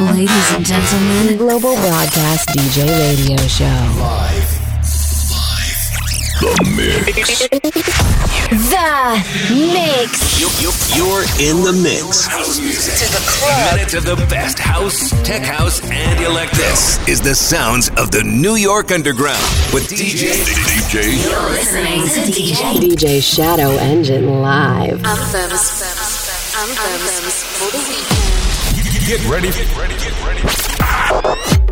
Ladies and gentlemen, Global Broadcast DJ Radio Show. Live. Live. The mix. The Mix. You, you, you're in the mix. House music. To the club. Minute of the best house, tech house, and elect. This is the sounds of the New York Underground with DJ. DJ. You're listening to DJ DJ Shadow Engine Live. Anthems. Anthems for the weekend. Get ready. Get ready. Get ready.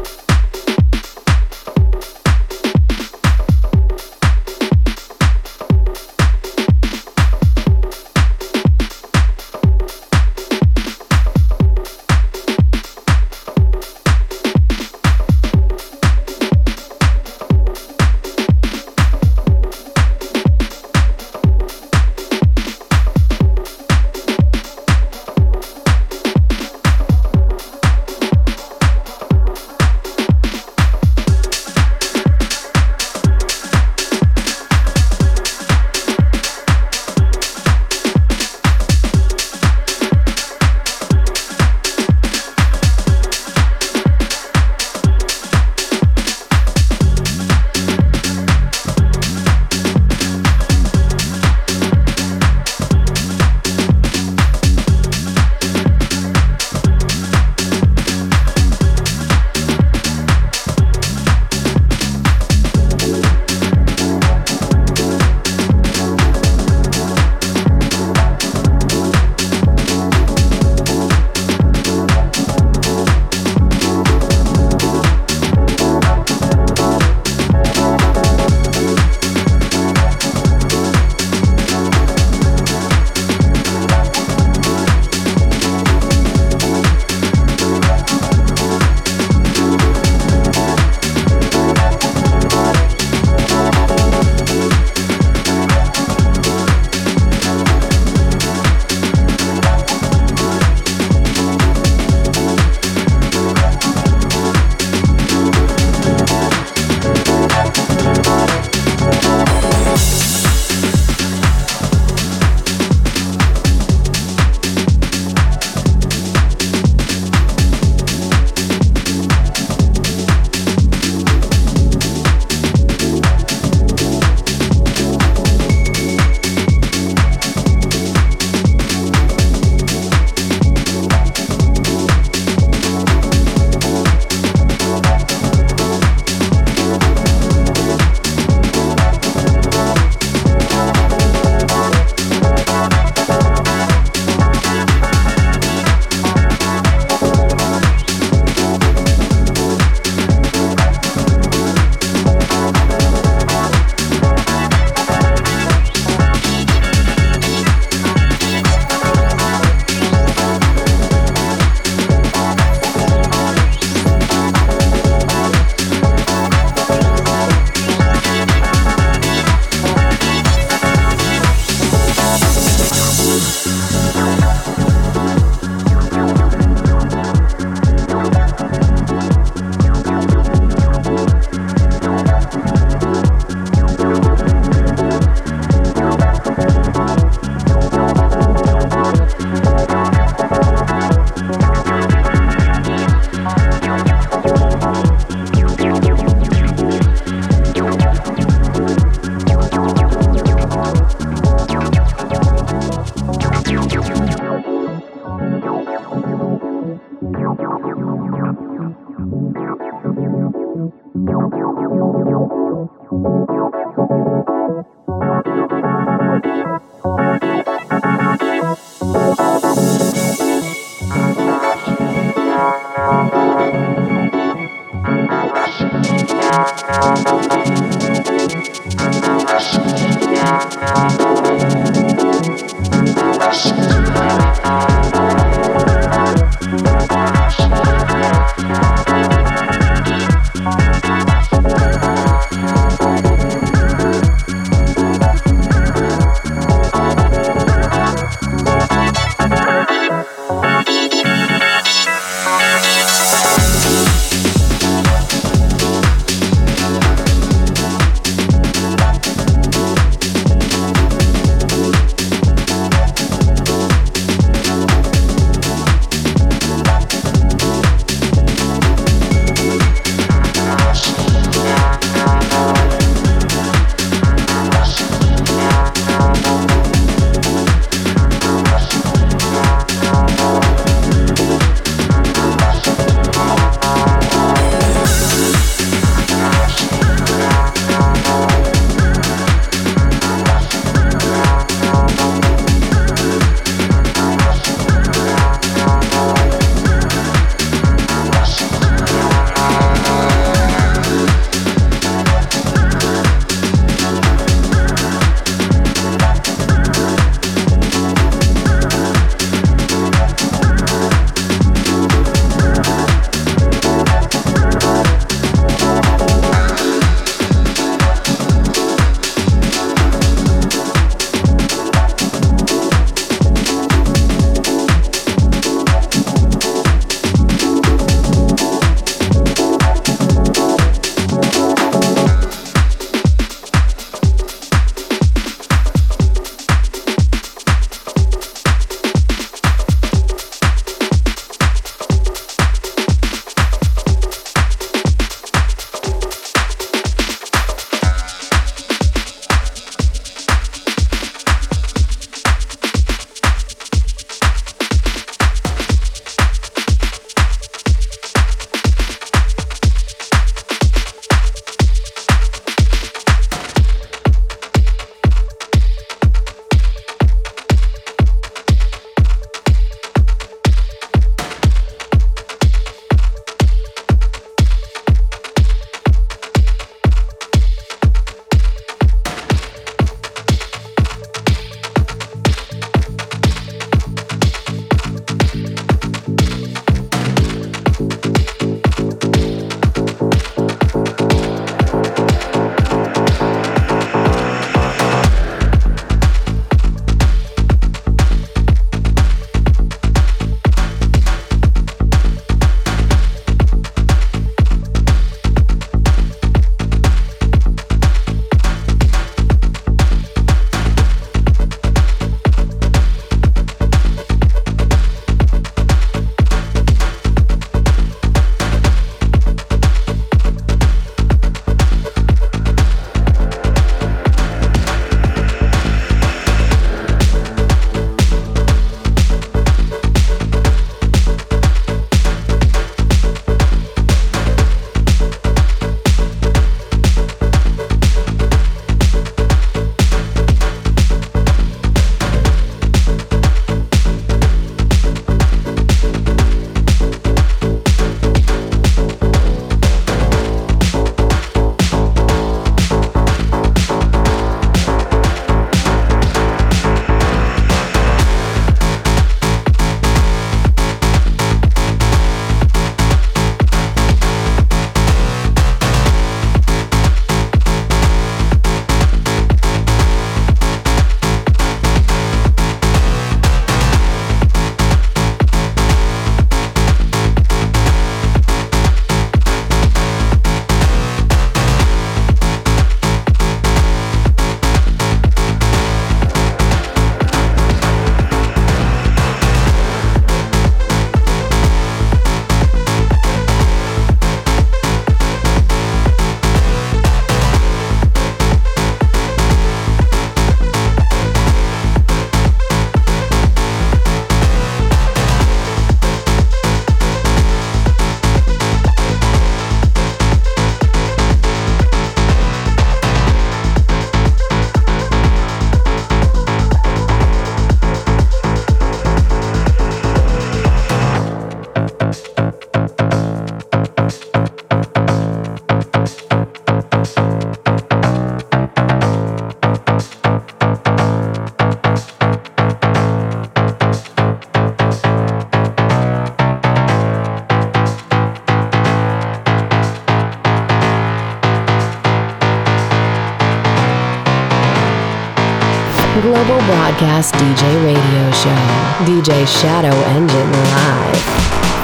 Broadcast DJ radio show. DJ Shadow Engine live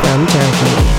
from Turkey.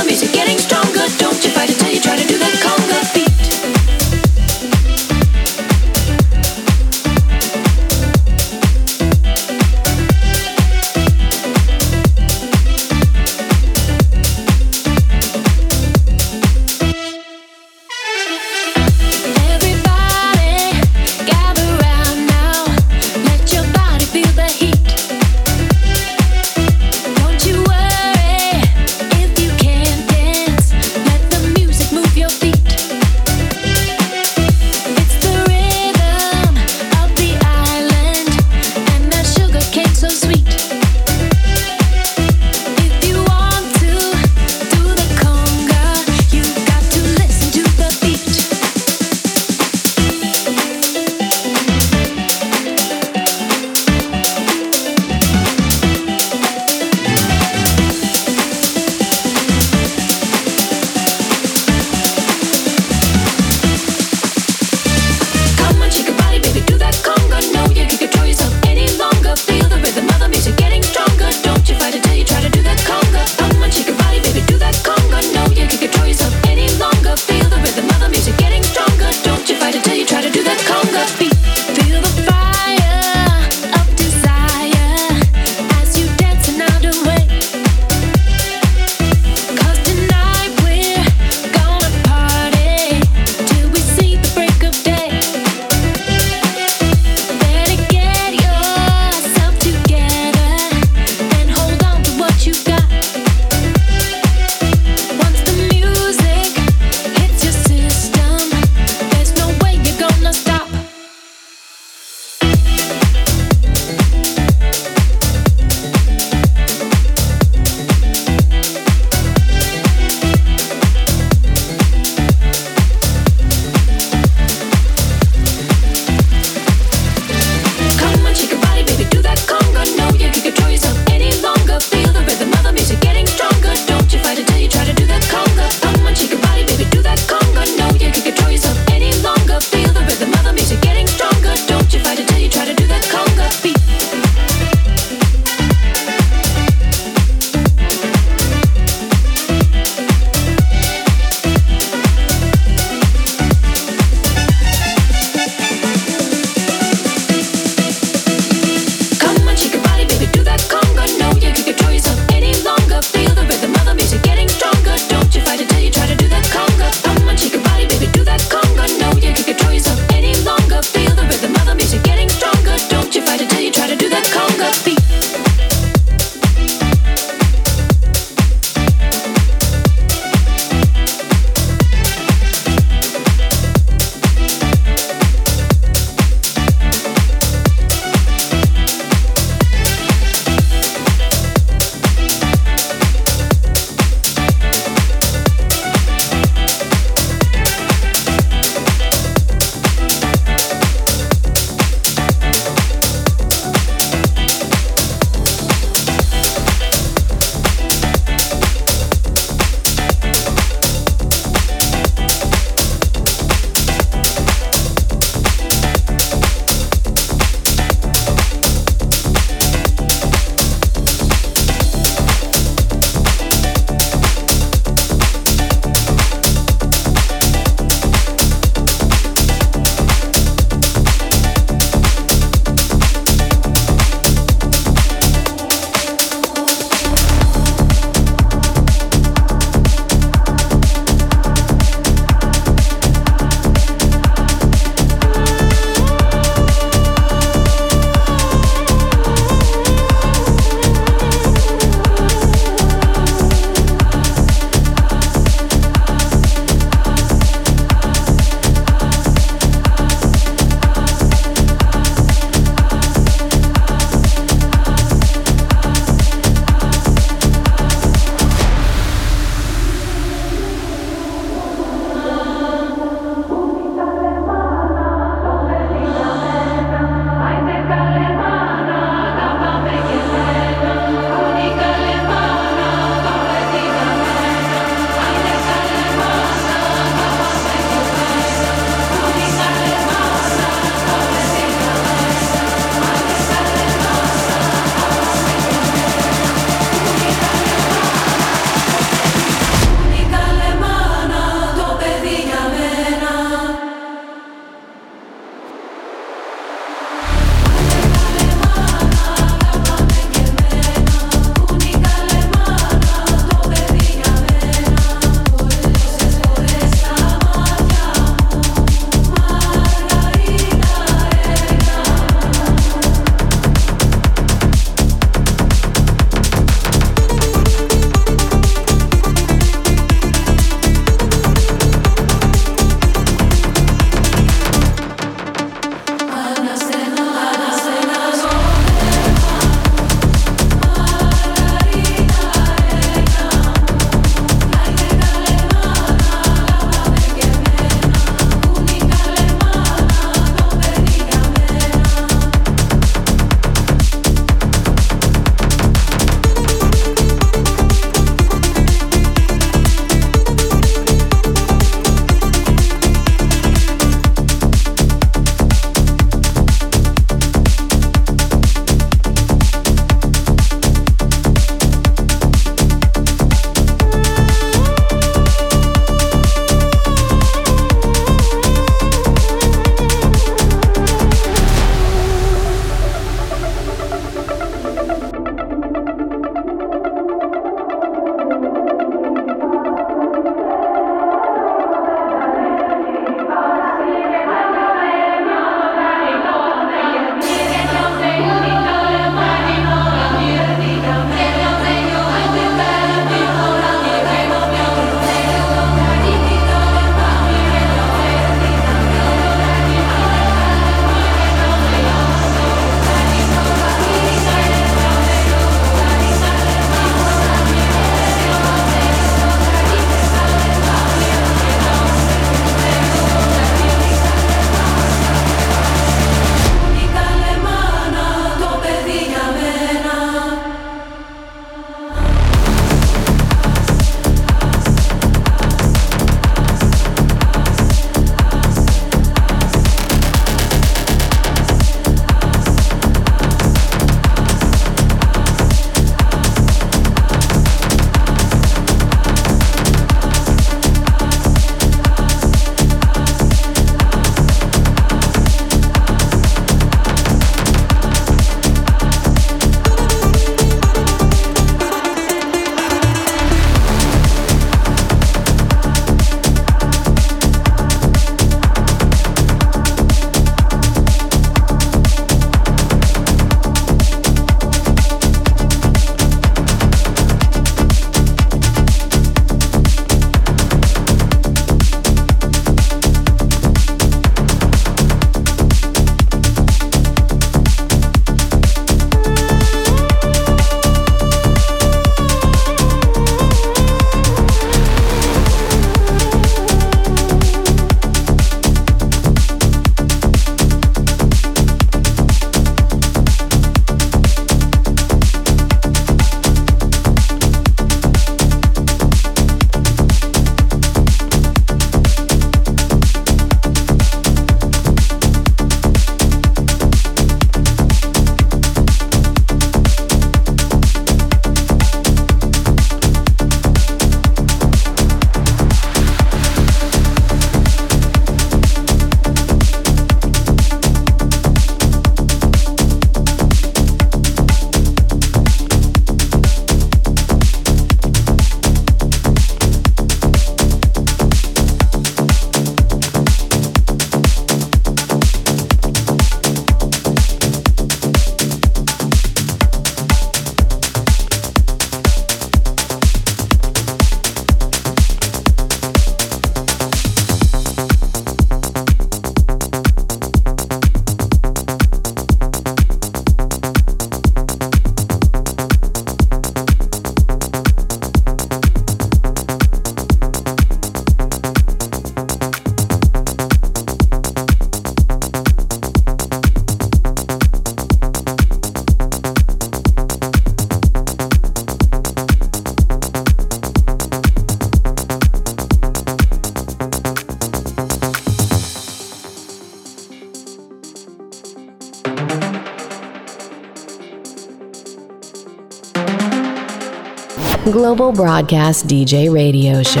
Global Broadcast DJ Radio Show.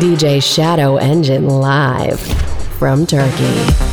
DJ Shadow Engine live from Turkey.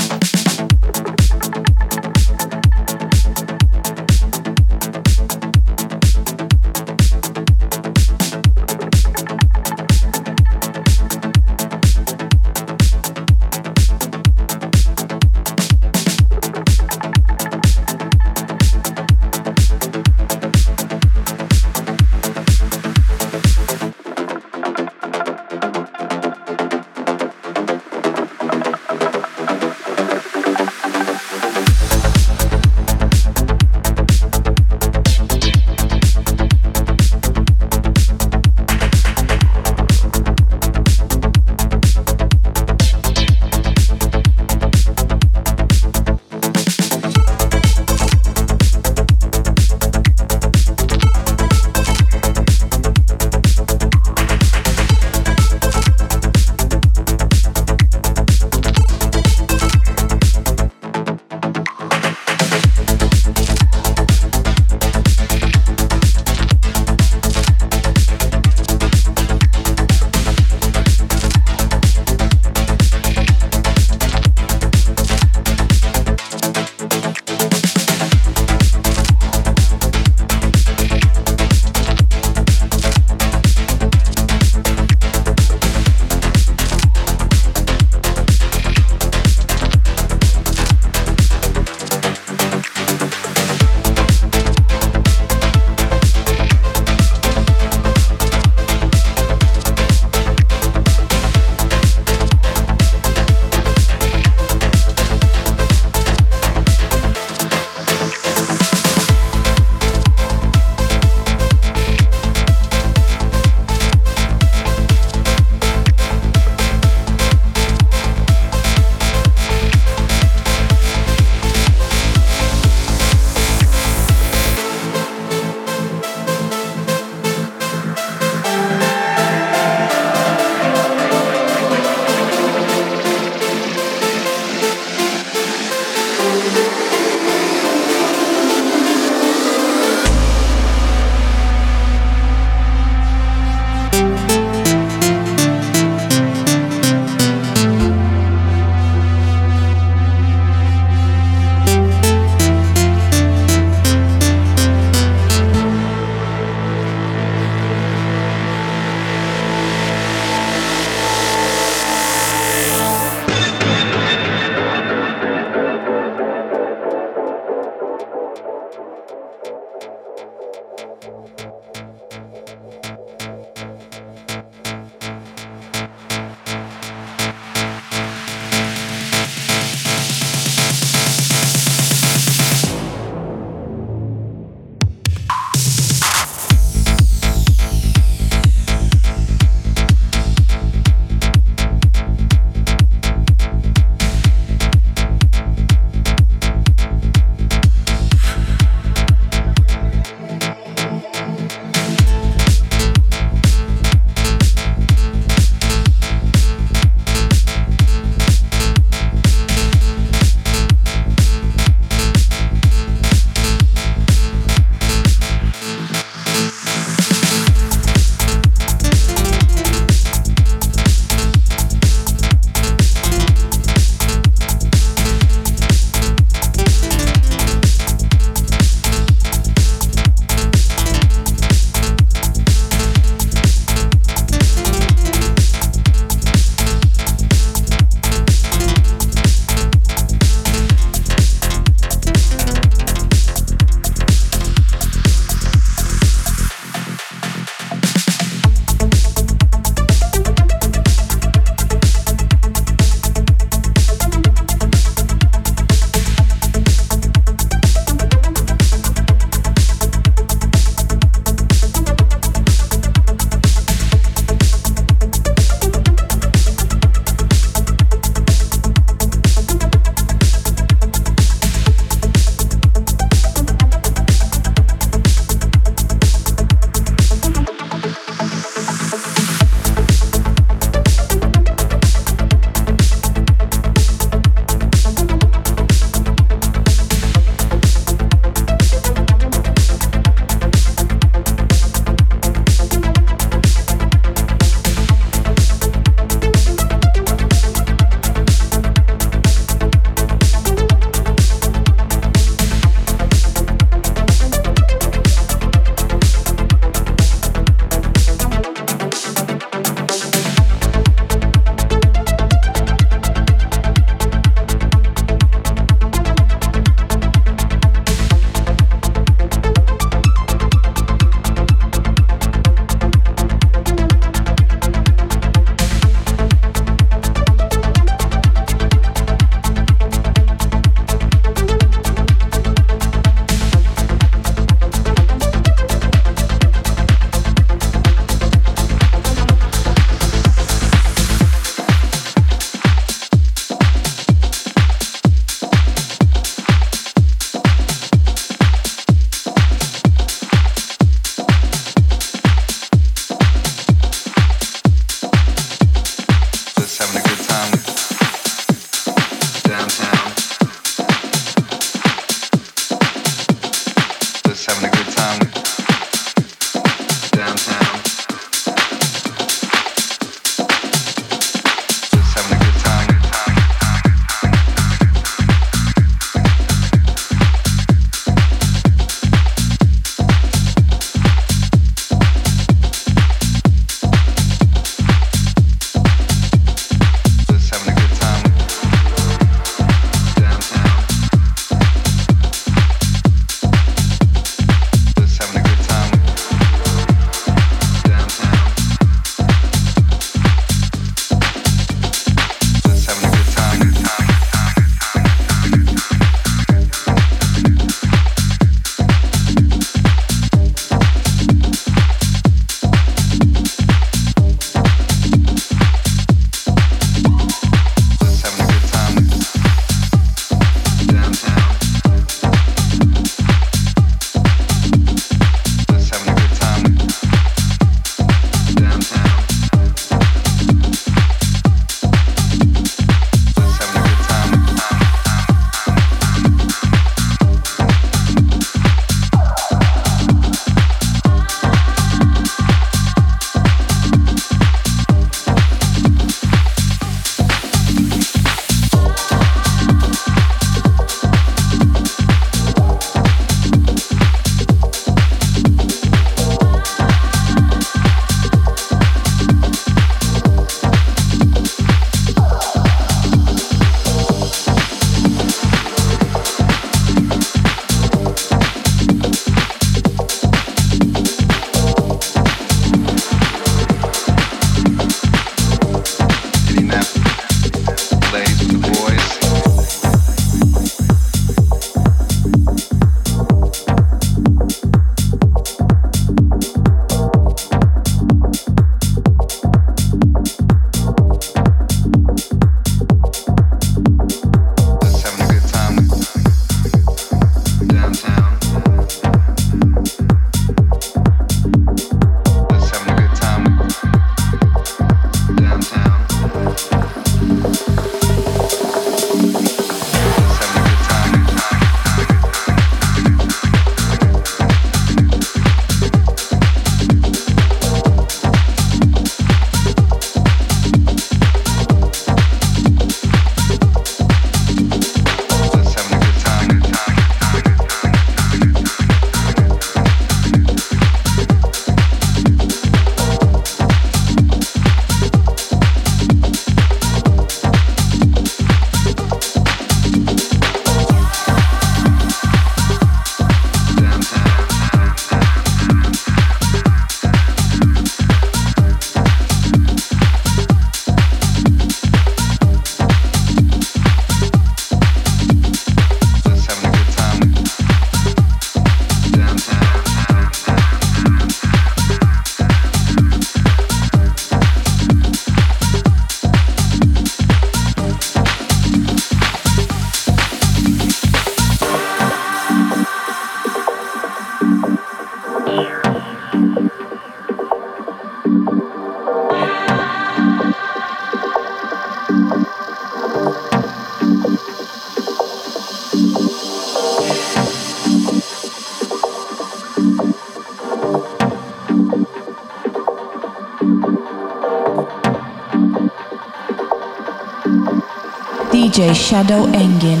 Shadow Engin.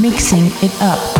Mixing it up.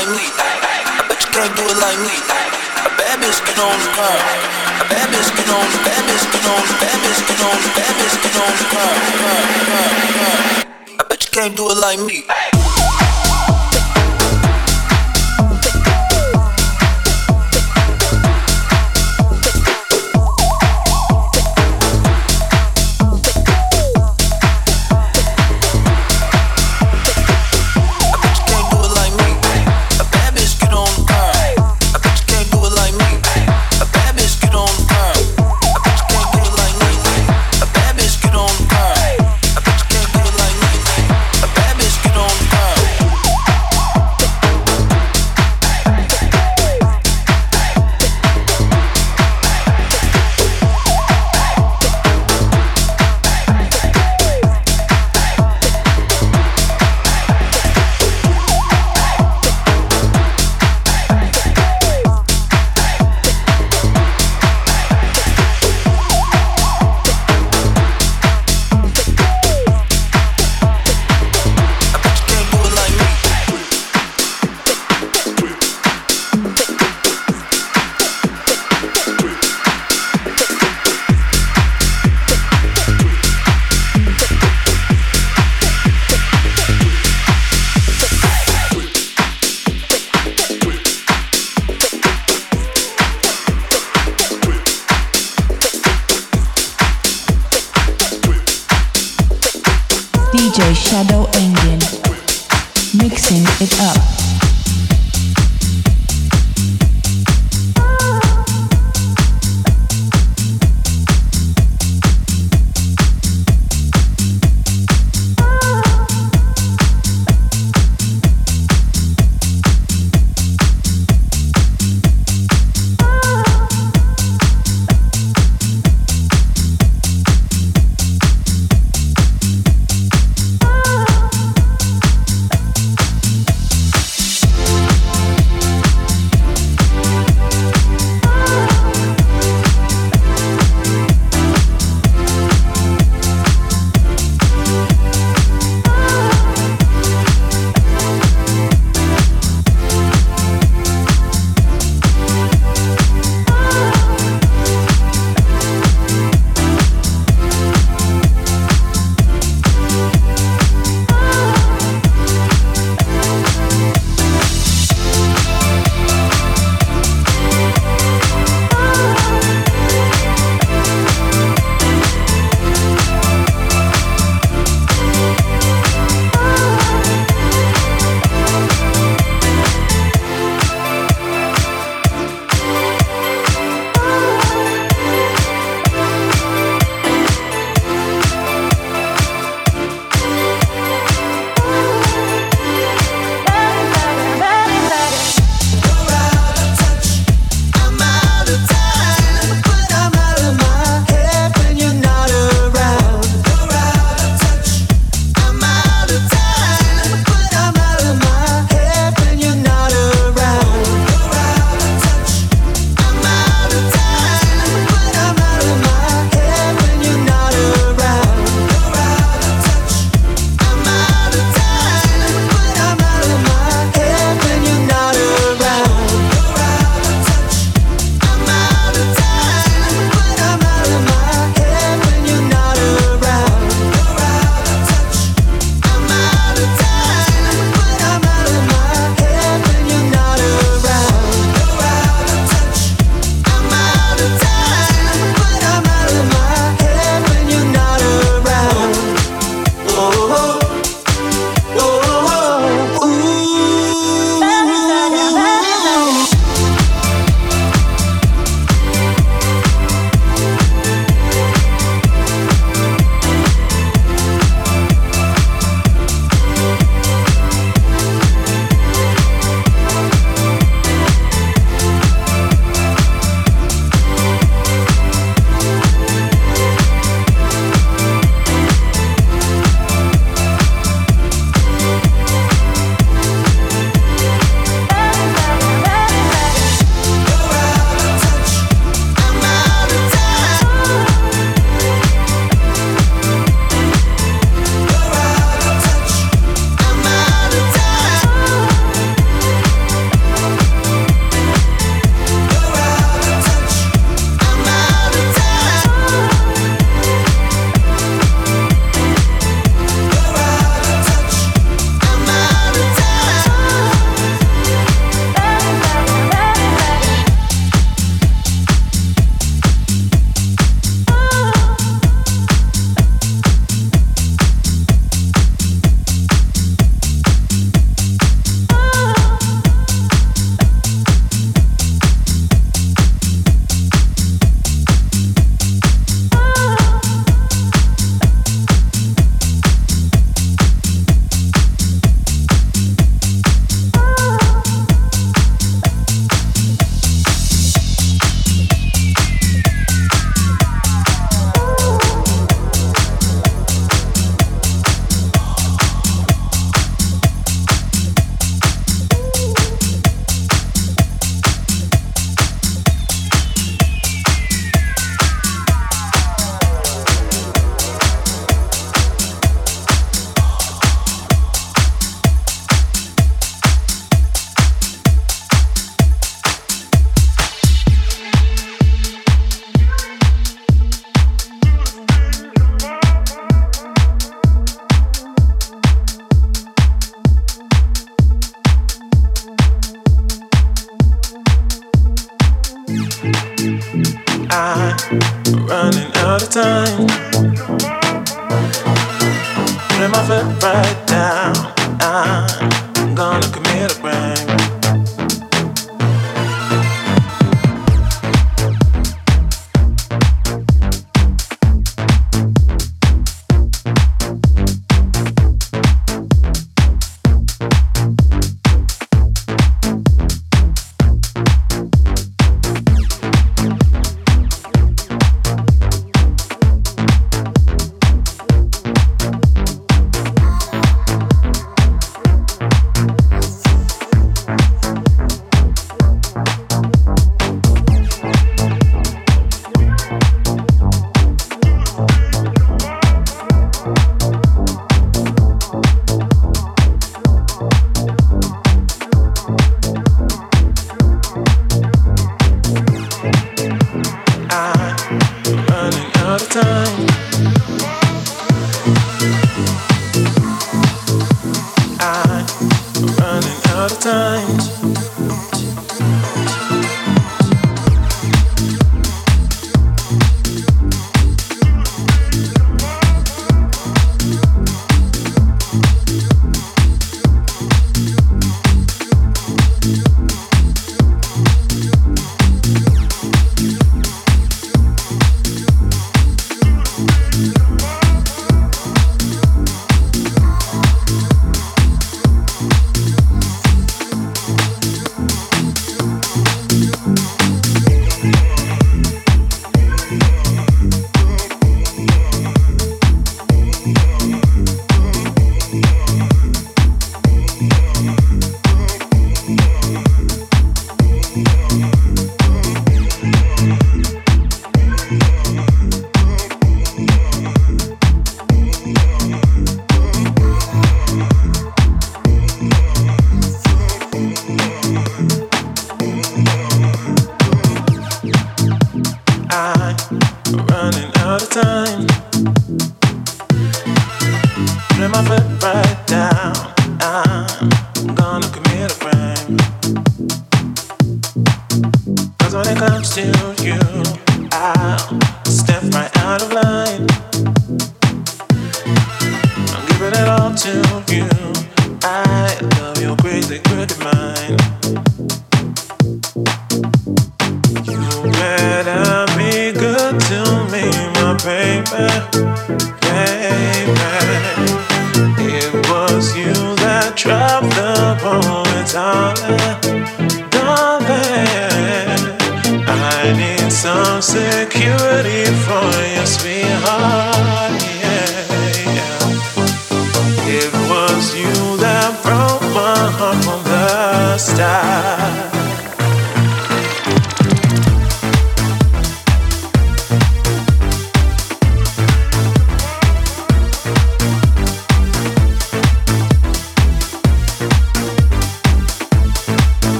like me. I bet you can't do it like me. A bad bitch get on the car. A bad bitch get on. A bad bitch get on. A bad bitch get on. A bad bitch get on the car. I bet you can't do it like me.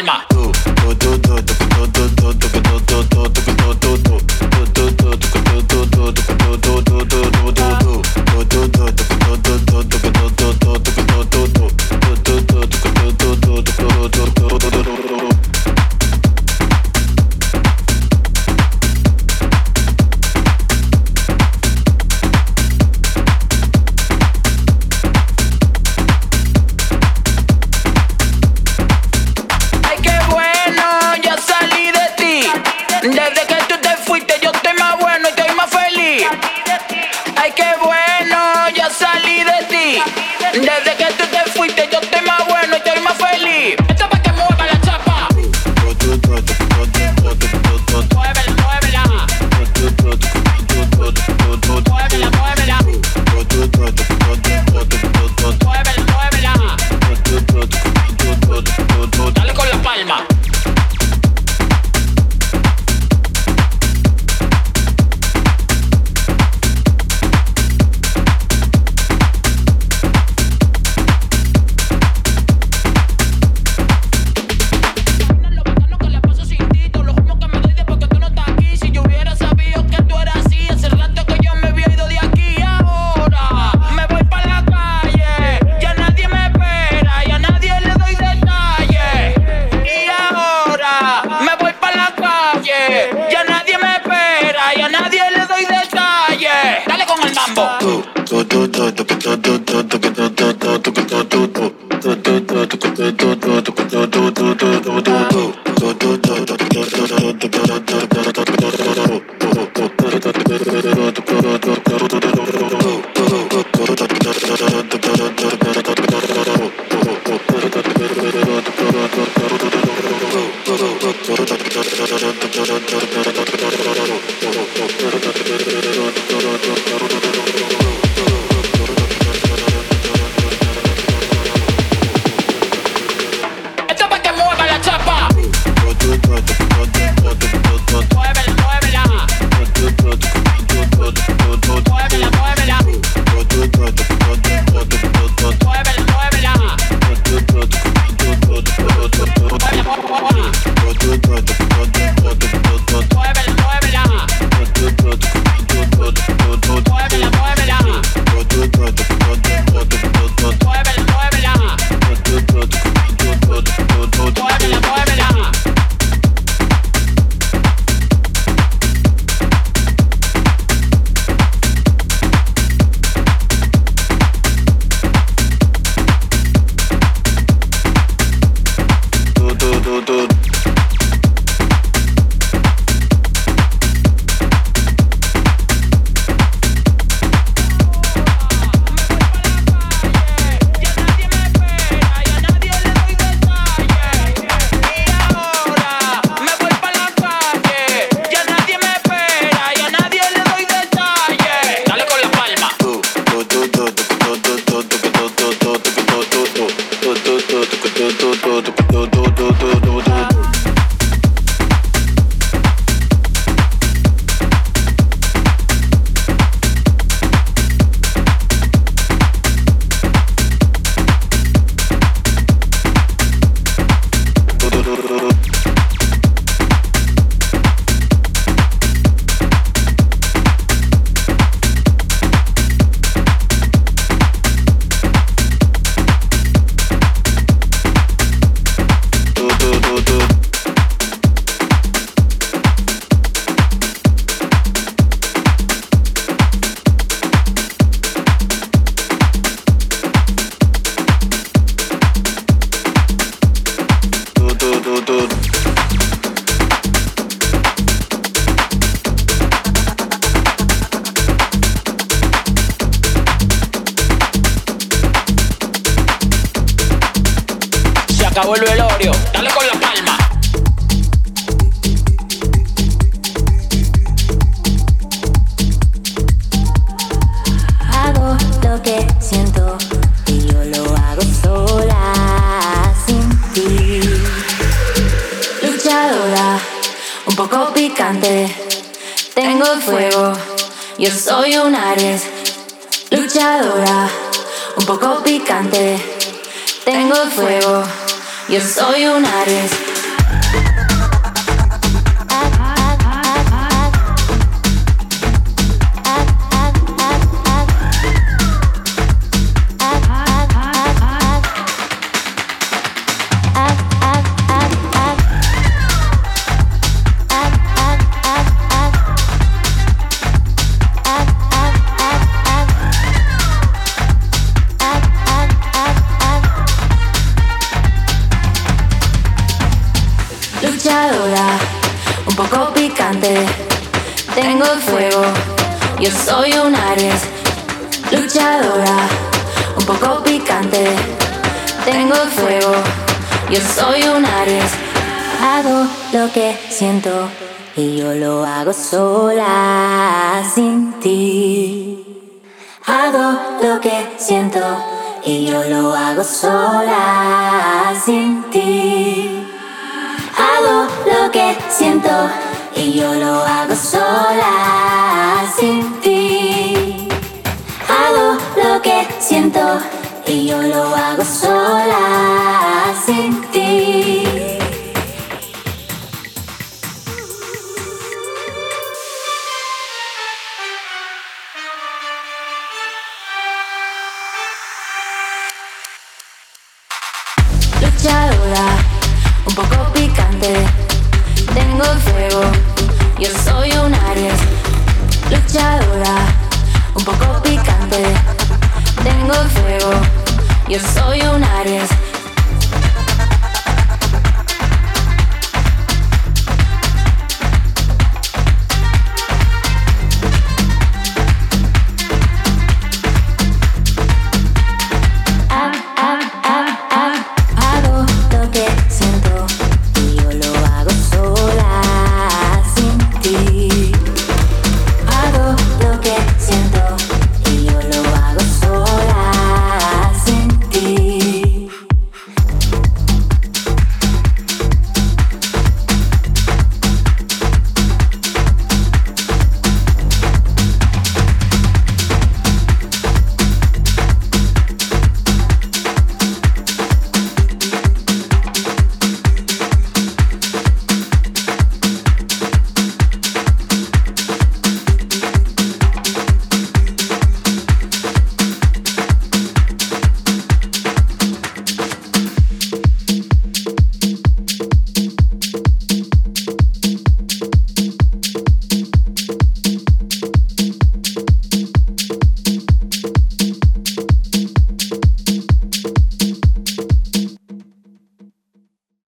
Acabó